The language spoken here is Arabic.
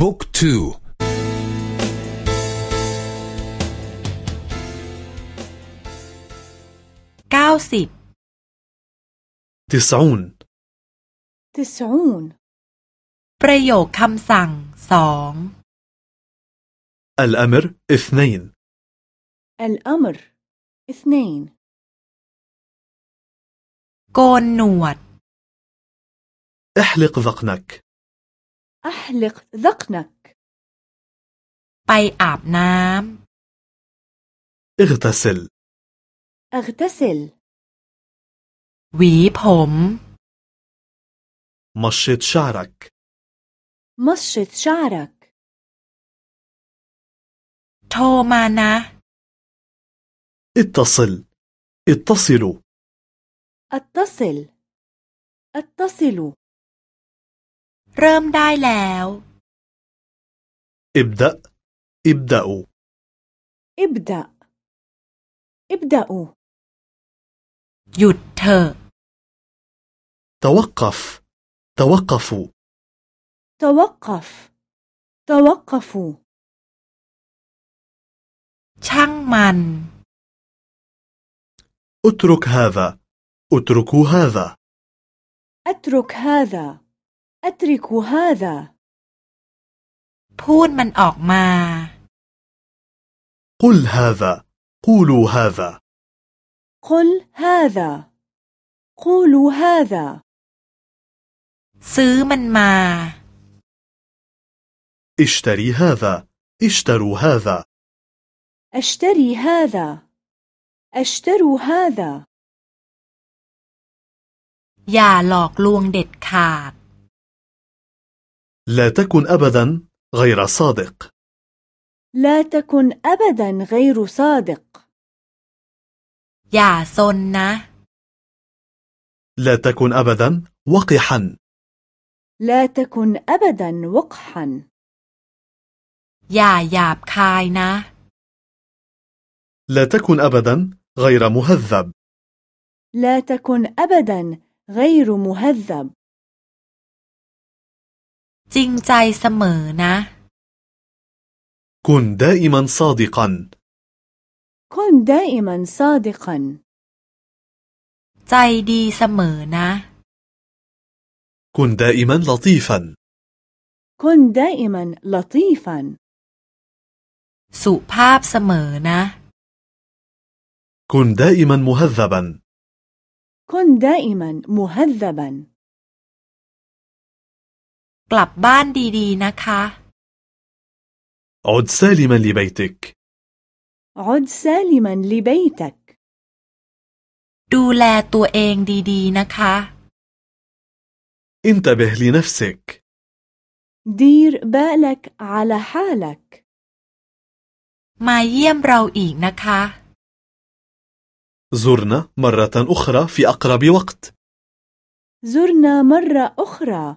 บุ๊กทูเก้าสิบ تسعون تسعون ประโยคคำสั่งสอง الأمر اثنين الأمر اثنين โกนหนวด احلق ذقنك أحلق ذقنك ไปอาบน้ اغتسل اغتسل ำหวีผม مشط شعرك مشط شعرك โทรมานะ اتصل اتصلوا اتصل اتصلوا เริ่มได้แล้ว ابدأ ابدأوا ابدأ ابدأوا หยุดเถอะ توقف توقفوا توقف توقفوا ช่างมัน اترك هذا اتركوا هذا أترك هذا أترك هذا พูดมันออกมา قل هذا قولوا هذا قل هذا قولوا هذا ซื้อมันมา اشتري هذا اشتروا هذا أشتري هذا أشتروا هذا อย่าหลอกลวงเด็ดขาด لا تكن أبدا غير صادق لا تكن أبدا غير صادق อย่าซนนะ لا تكن أبدا وقحا لا تكن أبدا وقحا อย่าหยาบคายนะ لا تكن أبدا غير مهذب لا تكن أبدا غير مهذب จริงใจเสมอนะ كن دائما صادقا كن دائما صادقا ใจดีเสมอนะ كن دائما لطيفا كن دائما لطيفا สุภาพเสมอนะ كن دائما مهذبا كن دائما مهذبا กลับบ้านดีๆนะคะ عد سالما لبيتك عد سالما لبيتك ดูแลตัวเองดีๆนะคะ انتبه لنفسك دير بالك على حالك มาเยี่ยมเราอีกนะคะ زرنا مرة أخرى في أقرب وقت زرنا مرة أخرى